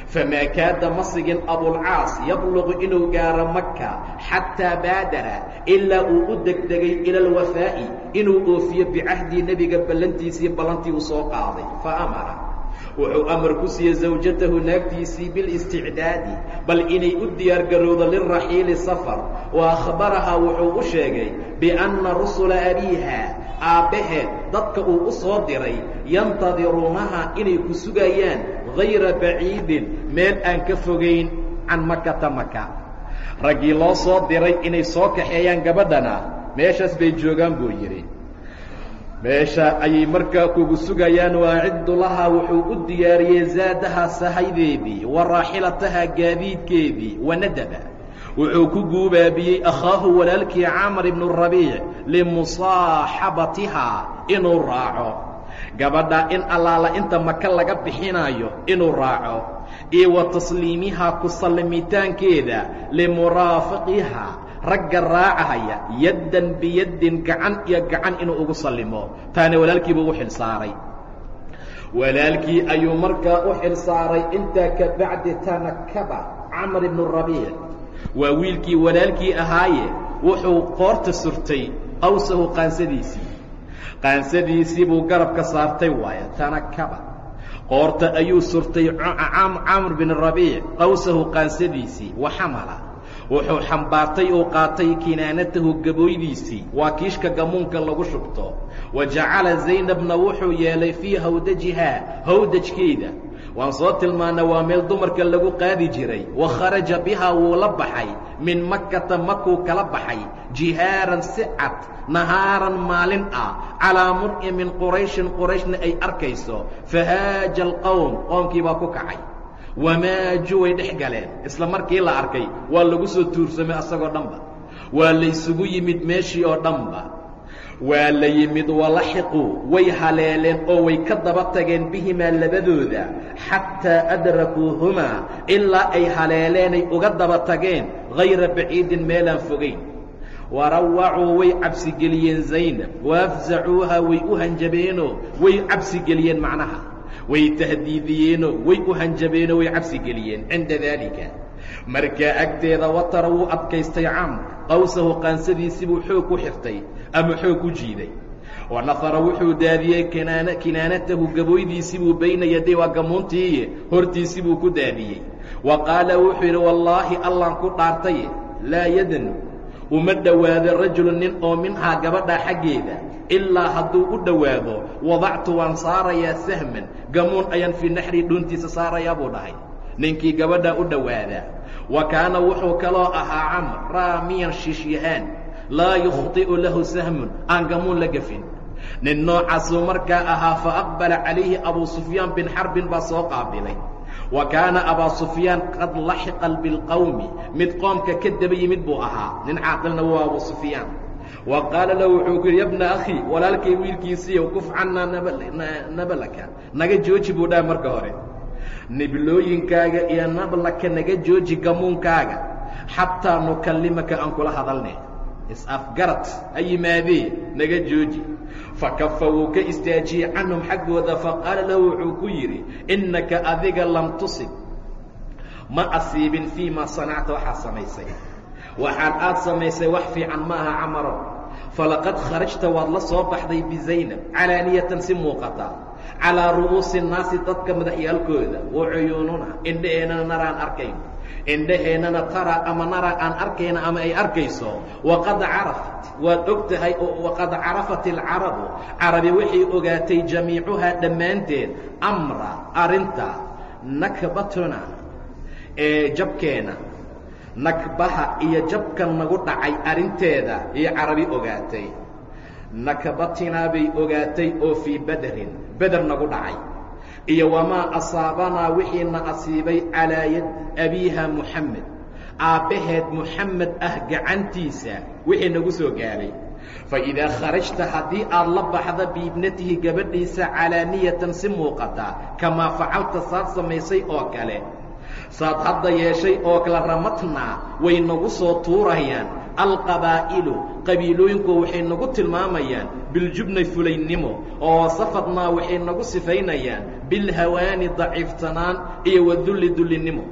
famaa kaada ma sigin abulcaas yabluqu inuu gaaro maka xataa baadara ilaa uu u degdegay ila alwafaa'i inuu oofiyo bicahdii nebiga ballantiisii ballantii uu soo qaaday. Fa amara wuxuu amar ku siiyey zawjatahu naagtiisii bilisticdaadi bal inay u diyaargarowdo liraxiili safar. Wa akhbarahaa wuxuu u sheegay bianna rusula abiiha aabbaheed dadka uu u soo diray yantadiruunaha inay ku sugayaan hayra baciidin meel aan ka fogayn can makata maka raggii loo soo diray inay soo kaxeeyaan gabadhana meeshaas bay joogaan buu yidhi meesha ayay markaa kugu sugayaan waaciddu lahaa wuxuu u diyaariyey zaadaha sahaydeedii wa raaxilataha gaadiidkeedii wanadaba wuxuu ku guubaabiyey akhaahu walaalkii camar ibnu rabiic limusaaxabatihaa inuu raaco. Gabadha in allaala inta maka laga bixinaayo inuu raaco. Iyo wa tasliimihaa ku sallimitaankeeda limuraafiqihaa ragga raacahaya yaddan biyaddin gacan iyo gacan inuu ugu sallimo. Taana walaalkiiba ugu xil saaray. Walaalkii ayuu markaa u xil saaray intaa ka bacdi tanakaba camr ibnu rabiic. Waa wiilkii walaalkii ahaaye wuxuu qoorta surtay qawsahu qaansadiisii qaansadiisii buu garabka saartay waaye tanakaba. Qoorta ayuu surtay camr bin rabiic qawsahu qaansadiisii wa xamala wuxuu xambaartay uu qaatay kinaanatahu gabooydiisii waa kiishka gamuunka lagu shubto. Wa jacala zaynabna wuxuu yeelay fii hawdajihaa hawdajkeeda. Waan soo tilmaana waa meel dumarka lagu qaadi jiray. Wa kharaja bihaa wuu la baxay. Min makkata makuu kala baxay. Jihaaran si cad nahaaran maalin ah calaa mur'i min qurayshin qurayshna ay arkayso. Fahaaja alqowm qoomkii baa ku kacay wamaaju way dhex galeen. Isla markii la arkay waa lagu soo tuursamay asagoo dhanba. Waa laysugu yimid meeshii oo dhanba. Waa la yimid walaxiquu way haleeleen oo way ka daba tageen bihimaa labadooda xataa adrakuuhumaa ilaa ay haleeleenay uga daba tageen hayra baciidin meelaan fogayn warawacuu way cabsigeliyeen zaynab. Waafzacuuha way u hanjabeenoo way cabsigeliyeen macnaha way tahdiidiyeenoo way u hanjabeenoo way cabsigeliyeen cinda daalika. Markaa agteeda watara wuu adkaystay camr qawsahu qaansadiisibuu xoog ku xirtay ama xoog ku jiiday. Wa nahara wuxuu daadiyey kinaana kinaanatahu gabooydiisibuu bayna yaday waa gamuuntiiye hortiisibuu ku daadiyey. Wa qaala wuxuu yidhi wallaahi allaan ku dhaartaye laa yadnu uma dhowaado rajulu nin oo minhaa gabadhaa xaggeeda ilaa hadduu u dhowaado wadactu waan saarayaa sahman gamuun ayaan fii naxrii dhuuntiisa saarayaa buu dhahay. Ninkii gabadhaa u dhowaadaa wa kaana wuxuu kaloo ahaa camr raamiyan shiishyahaan laa yukhطi'u lahu sahmun aan gamuun la gafin. Nin noocaasuu markaa ahaa fa aqbala calayhi abuu sufyaan bin xarbin baa soo qaabilay wa kaana abaa sufyaan qad laxiqa bilqowmi mid qoomka ka daba yimid buu ahaa nin caaqilna waa abuu sufyaan wa qaala lahu wuxuu ku yidhi yabna akhi walaalkay wiilkiisiiyow kuf cannaa nabalaka naga jooji buu dhaha marka hore niblooyinkaaga iyo nablaka naga jooji gamuunkaaga xataa nukallimaka aan kula hadalne is-afgarad ha yimaadee naga jooji fakafa wuu ka istaajiyey canhum xaggooda faqaala lahu wuxuu ku yidhi innaka adiga lam tusib ma asiibin fii ma sanacta waxaad samaysay waxaan aad samaysay wax fiican ma camaro falaqad kharajta waad la soo baxday bizaynab calaaniyatan si muuqata calaa ru'uusi nnaasi dadka madaxyaalkooda wa cuyuununa indhaheennana naraan arkayn indhaheennana tara ama nara aan arkayna ama ay arkayso waqad carafat waad og tahay waqad carafat alcarabu carabi waxay ogaatay jamiicuhaa dhammaanteed amra arrinta nakbatuna ee jabkeena nakbaha iyo jabkan nagu dhacay arrinteeda iyo carabi ogaatay. Nakbatinaa bay ogaatay oo fii bederin beder nagu dhacay. Iyo wamaa asaabanaa wixiina asiibay calaa yad abiiha muxamed aabbaheed muxamed ah gacantiisa wixii nagu soo gaadhay faidaa kharajta haddii aad la baxda biibnatihi gabadhiisa calaaniyatan si muuqata kamaa facalta saad samaysay oo kale. Saad hadda yeeshay oo kale ramatnaa way nagu soo tuurayaan. Alqabaa'ilu qabiilooyinku waxay nagu tilmaamayaan. Biljubna fulaynimo oo wasafadnaa waxay nagu sifaynayaan. Bilhawaani daciiftanaan iyo wadulli dullinimo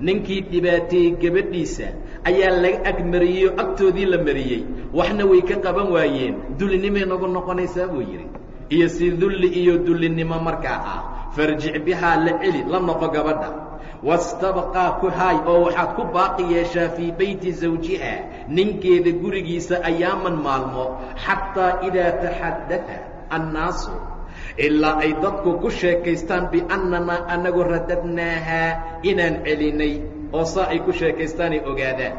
ninkii dhibaateeyey gabadhiisa ayaa laga agmariyey oo agtoodii la mariyey. Waxna way ka qaban waayeen. Dullinimay nagu noqonaysaa buu yidhi. Iyo si dulli iyo dullinimo markaa ah. Farjic bihaa la celi la noqo gabadha. Wastabqaa ku haay oo waxaad ku baaqi yeeshaa fii beyti zawjiha. Ninkeeda gurigiisa ayaaman maalmo. Xataa idaa taxaddata annaasu ilaa ay dadku ku sheekaystaan biannanaa annagu radadnaahaa inaan celinay oo saa ay ku sheekaystaanay ogaadaan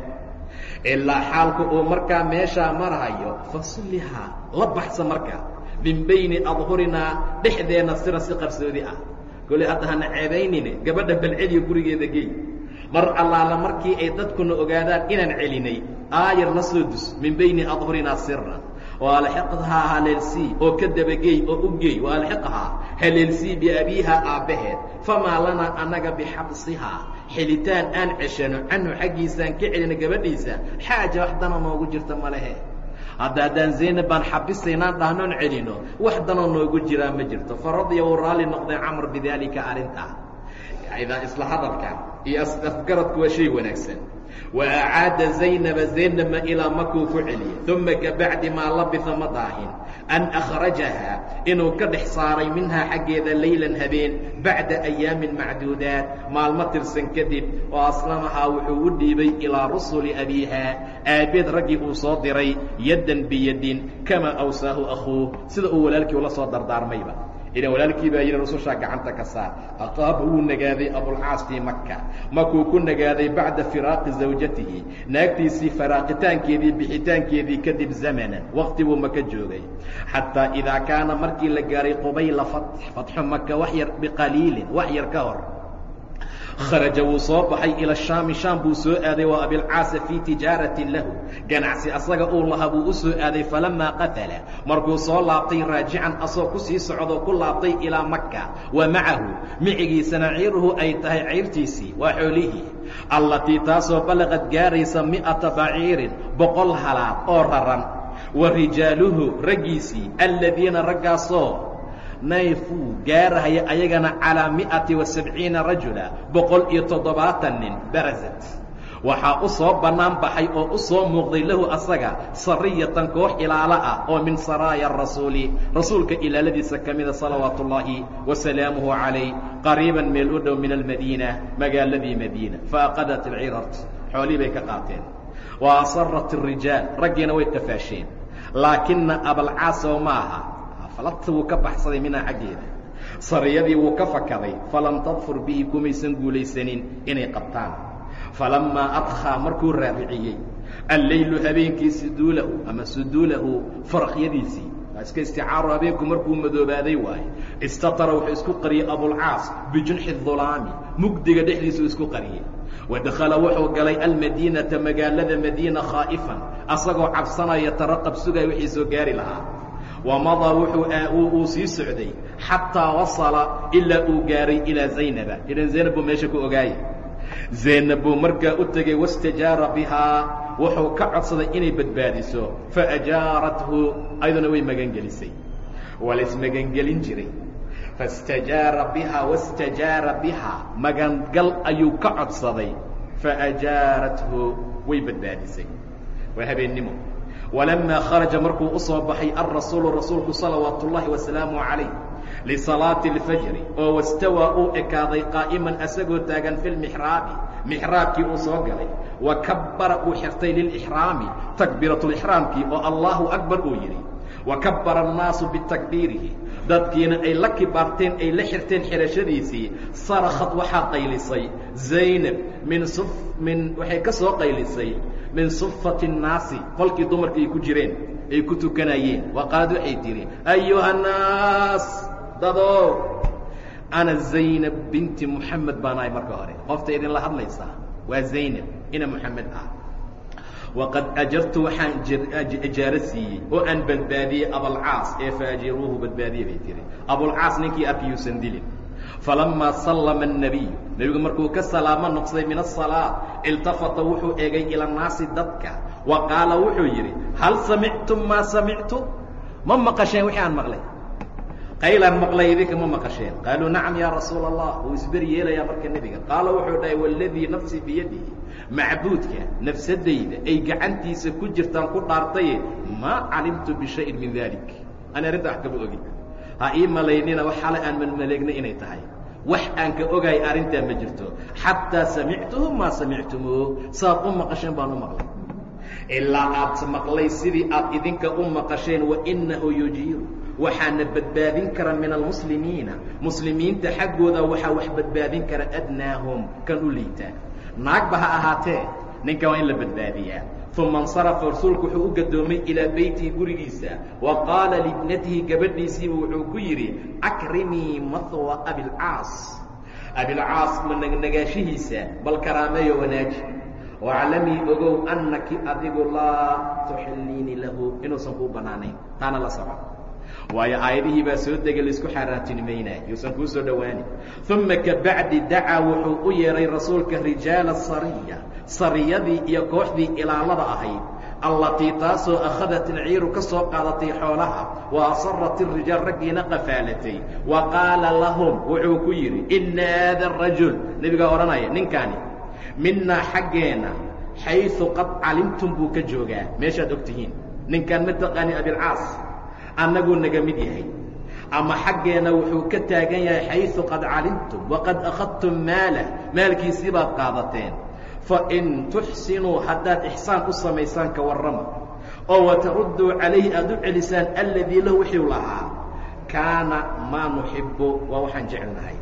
ilaa xaalku uu markaa meeshaa marhayo fasullihaa la baxsa markaa min bayni adhurinaa dhexdeenna sira si qarsoodi ah kole hadda hana ceebaynine gabadha balceliyo gurigeeda gey mar allaala markii ay dadkuna ogaadaan inaan celinay aayar la soo dus min bayni adhurinaa siran oo alxiqhaa haleelsii oo ka dabageey oo u geey alxiqhaa haleelsii biabiiha aabbaheed famaa lanaa annaga bixabsihaa xilitaan aan ceshano canhu xaggiisaan ka celino gabadhiisa xaaja wax dana noogu jirta ma lehe hadda haddaan zaynab baan xabisaynaan dhahnoon celino wax danoo noogu jiraa ma jirto faradiya uu raalli noqday camar bidaalika arrintaa isla hadalkan iyo afgaradku waa shay wanaagsan wa acaada zaynaba zaynabna ilaa makuu ku celiyey uma kabacdi maa labisa ma daahin an akhrajahaa inuu ka dhex saaray minhaa xaggeeda laylan habeen bacda ayaamin macduudaat maalmo tirsan kadib oo aslamahaa wuxuu u dhiibay ilaa rusuli abiihaa aabbeed raggii uu soo diray yaddan biyadin kamaa awsaahu akhuuh sida uu walaalkii ula soo dardaarmayba idan walaalkii baa yidhi rusushaa gacanta ka saar aqaaba wuu nagaaday abulcaas fii maka makuu ku nagaaday bacda firaaqi zawjatihi naagtiisii faraaqitaankeedii bixitaankeedii kadib zamanan waqti buu maka joogay xataa idaa kaana markii la gaaray qubayla fatxu maka wax yar biqaliilin wax yar ka hor kharaja wuu soo baxay ila shaami. Shaam buu soo aaday waa abilcaasa fii tijaaratin lahu. Ganacsi asaga uu lahaa buu u soo aaday falamaa qatala. Markuu soo laabtay raajican asoo ku sii socdoo ku laabtay ilaa maka wa macahu micigiisana ciiruhu ay tahay ciirtiisii waa xoolihii. Allatii taasoo ballaqad gaaraysa mi'ata baciirin boqol halaad oo raran. Wa rijaaluhu raggiisii aladiina raggaasoo nayfuu gaarahaya ayagana calaa mi'ati wa sabciina rajula boqol iyo toddobaatan nin barazat. Waxaa u soo bannaan baxay oo u soo muuqday lahu asaga sariyatan koox ilaalo ah oo min saraaya rasuuli rasuulka ilaaladiisa ka mida salawaatu ullaahi wa salaamuhu calayh qariiban meel u dhow min almadiina magaaladii madiina faaqadat alcirat xoolii bay ka qaateen. Wa asarat الrijaal raggiina way qafaasheen laakina abalcaasow ma aha falata wuu ka baxsaday minhaa xaggeeda. Sariyadii wuu ka fakaday. Falam tadfur bihi kumaysan guulaysanin inay qabtaan. Falammaa adkhaa markuu raariciyey alleylu habeenkii suduulahu ama suduulahu farakyadiisii waa iska isticaaro habeenku markuu madoobaaday waaye. Istatara wuxuu isku qariyey abulcaas bijunxi dulaami. Mugdiga dhexdiisuu isku qariyey. Wadakhala wuxuu galay almadiinata magaalada madiina khaa'ifan. Asagoo cabsanaya taraqab sugaya wixii soo gaari lahaa wamadaa wuxuu uu sii socday. Xataa wasala ilaa uu gaaray ilaa zaynaba. Idan zaynab buu meesha ku ogaayay. Zaynab buu markaa u tegey wastajaara bihaa wuxuu ka codsaday inay badbaadiso. Faajaarathu ayaduna way magangelisay. Waa la ismagangelin jiray. Faاstajaara bihaa waاstajaara bihaa magangal ayuu ka codsaday. Faajaarathu way badbaadisay. Waa habeennimo walamaa kharaja markuu u soo baxay alrasuulu rasuulku salawaatu ullaahi wasalaamu calayh lisalaati اlfajri oo wastawaa uu ekaaday qaa'iman asagoo taagan fi lmixraabi mixraabkii uu soo galay wa kabbara uu xirtay lilixraami takbiiratulixraamkii oo allaahu akbar uu yidhi wa kabbara annaasu bitakbiirihi dadkiina ay la kibaarteen ay la xirteen xirashadiisii sarakhad waxaa qaylisay zaynab min suf min waxay ka soo qaylisay min sufati الnaasi qolkii dumarka ay ku jireen ay ku tukanayeen wa qaalad waxay tidhi ayuha الnaas dadow ana zaynab binti moxamed baan ahay marka hore qofta idinla hadlaysaa waa zaynab ina moxamed ah waqad ajartu waxaan ijaaro siiyey oo aan badbaadiyey abalcaas ee faajiruuhu badbaadiye bay tihi abulcaas ninkii arkiyuusan dilin falamaa sallama الnabiyu nebigu markuu ka salaamo noqsday min aلsalaaة iltafata wuxuu egay ila naasi dadka wa qaala wuxuu yidhi hal samictum maa samictu ma maqasheen wixii aan maqlay qaylaan maqlay idinka ma maqasheen qaaluu nacam yaa rasuula allah wuu isberi yeelayaa marka nebiga qaala wuxuu dhahay waladii nafsii biyadihi macbuudka nafsadayda ay gacantiisa ku jirtaan ku dhaartaye maa calimtu bishayin min dalik ani arrinta wax kama ogin ha ii malaynina wax xale aan malmaleegna inay tahay. Wax aan ka ogahay arrintaa ma jirto. Xataa samictuhu maa samictumuuh saad u maqasheen baan u maqlay. Ilaa aad maqlay sidii aad idinka u maqasheen wainahu yujiiru. Waxaana badbaadin kara min almuslimiina muslimiinta xaggooda waxaa wax badbaadin kara adnaahum kan u liitaa naagba ha ahaatee ninka waa in la badbaadiyaa uma اnsarafa rasuulku wuxuu u gadoomay ilaa beytihi gurigiisa wa qaala libnatihi gabadhiisiiba wuxuu ku yidhi akrimii mahwa abilcaas abilcaas nagaashihiisa bal karaameeyo wanaaji waclamii ogow annaki adigu laa tuxilliini lahu inuusan kuu bannaanayn. Taana la soco waayo aayadihii baa soo degay la isku xaaraantinimaynaya yuusan kuu soo dhowaanin uma kabacdi dacaa wuxuu u yeehay rasuulka rijaala sariya sariyadii iyo kooxdii ilaalada ahayd. Allatii taasoo akhadat ilciiru ka soo qaadatay xoolaha wa asarat irijaal raggiina qafaalatay. Wa qaala lahum wuxuu ku yidhi ina haada arajul nebigaa odhanaya ninkaani minaa xaggeenna xayثu qad calimtum buu ka joogaa. Meeshaad og tihiin ninkaan ma taqaani abilcaas annaguu naga mid yahay. Ama xaggeenna wuxuu ka taagan yahay xayثu qad calimtum waqad akhadtum maalah maalkiisii baad qaadateen. Fain tuxsinuu haddaad ixsaan u samaysaan ka warrama. Oo watarudduu calayhi aad u celisaan alladii lahu wixiu lahaa. Kaana maa nuxibu waa waxaan jecelnahay.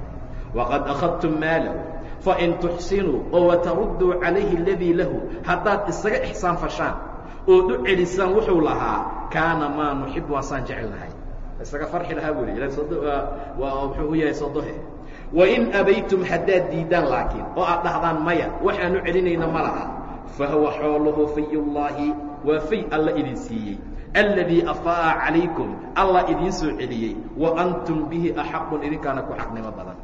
Waqad akhadtum maalahu fain tuxsinuu oo watarudduu calayhi aladii lahu haddaad isaga ixsaan fashaan ood u celisaan wuxuu lahaa kaana maa nuxibu waasaan jecelnahay isaga farxi lahaa buli wuxuu u yahay sodohe wain abaytum haddaad diiddaan laakiin oo aad dhahdaan maya waxaanu celinayna ma laha. Fahuwa xooluhu fayullaahi waa fay alla idin siiyey. Alladii afaa'a calaykum allah idiin soo celiyey. Wa antum bihi axaqun idinkaana ku xaqnimo badan.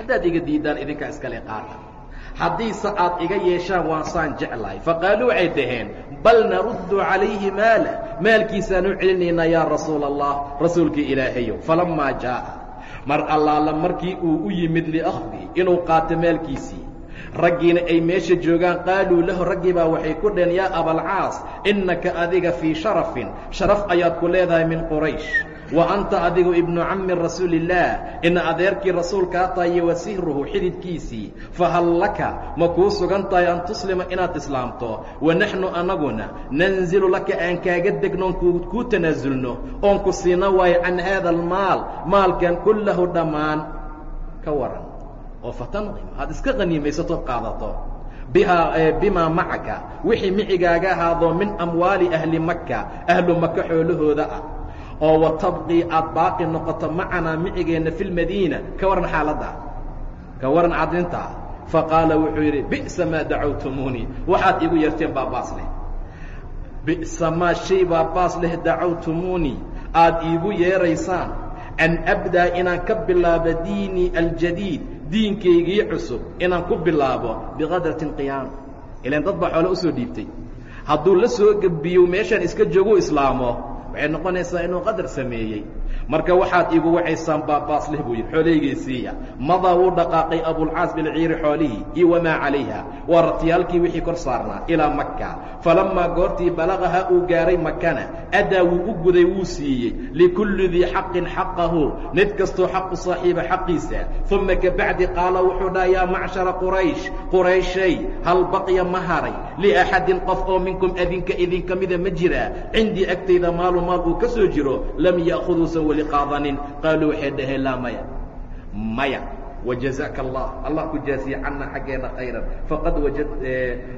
Haddaad iga diiddaan idinkaa iskale qaata haddiise aad iga yeeshaan waan saan jeclahay. Faqaaluu waxay dhaheen bal naruddu calayhi maala. Maalkiisaanu celinaynaa yaa rasuula allah rasuulkii ilaahayow falammaa jaa'a. Mar allaala markii uu u yimid liakhdi inuu qaato maalkiisii. Raggiina ay meesha joogaan qaaluu lahu raggii baa waxay ku dhaheen yaa abalcaas innaka adiga fii sharafin. Sharaf ayaad ku leedahay min quraysh wa anta adigu ibnu cammi rasuulillaah ina adeerkii rasuulkaa tahayo wa sihruhu xididkiisii fahal laka? Ma kuu sugan tahay an tuslima inaad islaamto? Wa naxnu anaguna nanzilu laka aan kaaga degnoon kuu tanaasulno oon ku siina waayo can haada almaal maalkan kullahu dhammaan ka waran. Oo fatanqim aad iska qaniimaysatood qaadato. Bihaa bimaa macaka. Wixii micigaaga ahaadoo min amwaali ahli maka ahlu maka xoolahooda ah oo watabqii aad baaqi noqoto macanaa micigeenna fi lmadiina ka waran xaaladda ka waran cadintaa faqaala wuxuu yidhi bi'sa maa dacawtumuunii. Waxaad iigu yeerteen baabaas leh. Bi'sa maa shay baabaas leh dacawtumuunii. Aad iigu yeeraysaan an abdaa inaan ka bilaabo diinii aljadiid diinkaygii cusub inaan ku bilaabo biqadratin qiyaama ilaan dad baa xoole u soo dhiibtay. Hadduu la soo gebiyo meeshaan iska joogu islaamo waxay noqonaysaa inuu qadar sameeyey. Marka waxaad iigu wacaysaan baabaas leh buu yidhi xoolahaygiisiiya madaa wuu dhaqaaqay abulcaas bilciiri xoolihii iyo wamaa calayha. Waa ratiyaalkii wixii kor saarnaa ilaa maka falammaa goortii balaqaha uu gaaray makana adaa wuu u guday wuu siiyey. Likulli dii xaqin xaqahu nid kastoo xaqu saaxiiba xaqiisa. Uma kabacdi qaala wuxuu dhaha yaa macshara quraysh qurayshay hal baqya ma haray liaxadin qof oo minkum adinka idinka mida ma jiraa? Cindii agtayda maalu maal uu ka soo jiro lam ya'khuduusan weli qaadanin qaaluu waxay dhaheen laa maya. Maya wajazaaka allah allah ku jaasiye cana xaggeena khayran. Faqad wajad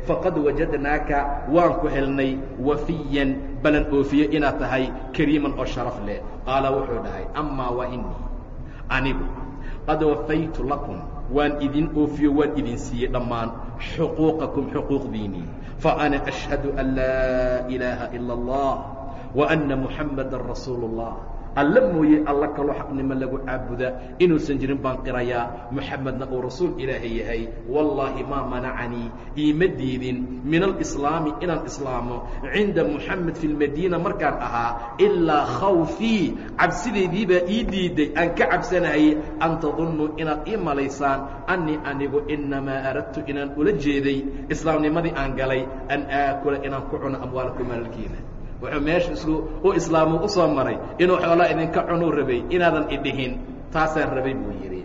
faqad wajadnaaka waan ku helnay wafiyan balan oofiye inaad tahay kariiman oo sharaf leh. Qaala wuxuu dhahay amaa wa inii anigu qad wafaytu lakum waan idin oofiyo waan idin siiyey dhammaan xuquuqakum xuquuqdiinii faana ashhadu an laa ilaaha ila allah anna muxammadan rasuulu اllah alla mooye alla kaloo xaqnimo lagu caabuda inuusan jirin baan qirayaa moxamedna uu rasuul ilaahay yahay. Wallaahi maa manacanii iima diidin min alislaami inaan islaamo cinda moxamed fi lmadiina markaan ahaa ilaa khawfii cabsideydii baa ii diiday. Aan ka cabsanayay an tadunnuu inaad ii malaysaan annii anigu inamaa aradtu inaan ula jeeday. Islaamnimadii aan galay an aakula inaan ku cuno amwaalakum maalkiina wuxuu meesha isku u islaamu u soo maray inuu xoolaa idinka cunuu rabay inaadan idhihin taasaan rabay buu yidhi.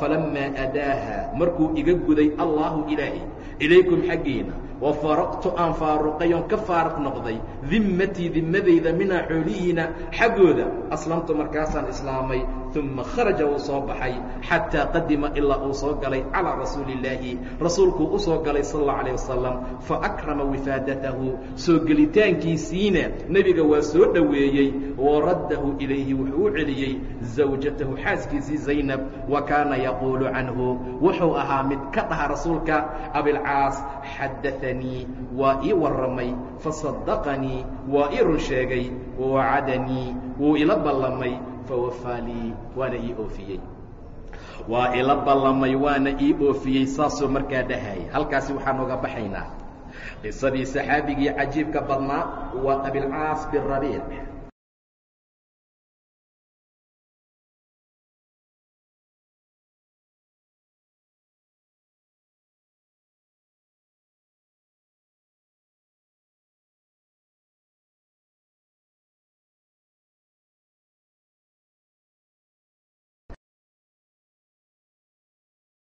Falammaa adaaha markuu iga guday allaahu ilaahay ilaykum xaggiina wa faraqtu aan faaruqayoon ka faaruq noqday dimmatii dimmadayda minaa xoolihiina xaggooda aslamtu markaasaan islaamay uma kharaja wuu soo baxay xataa qadima ilaa uu soo galay calىa rasuuli illaahi rasuulkuu u soo galay sal اllau alيه wasalam faakrama wifaadatahu soo gelitaankiisiina nebiga waa soo dhoweeyey waraddahu ilayhi wuxuu u celiyey zawjatahu xaaskiisii zaynab wa kaana yaquulu canhu wuxuu ahaa mid ka dhaha rasuulka abilcaas xadaanii xadaanii waa ii warramay faصadaqanii waa ii run sheegay wawacadanii wuu ila ballamay fawafaa lii waana ii oofiyey. waa ila ballamay waana ii oofiyey saasuu markaa dhahayay halkaasi waxaan oga baxaynaa. Qisadii saxaabigii cajiibka badnaa waa abilcaas bin rabiic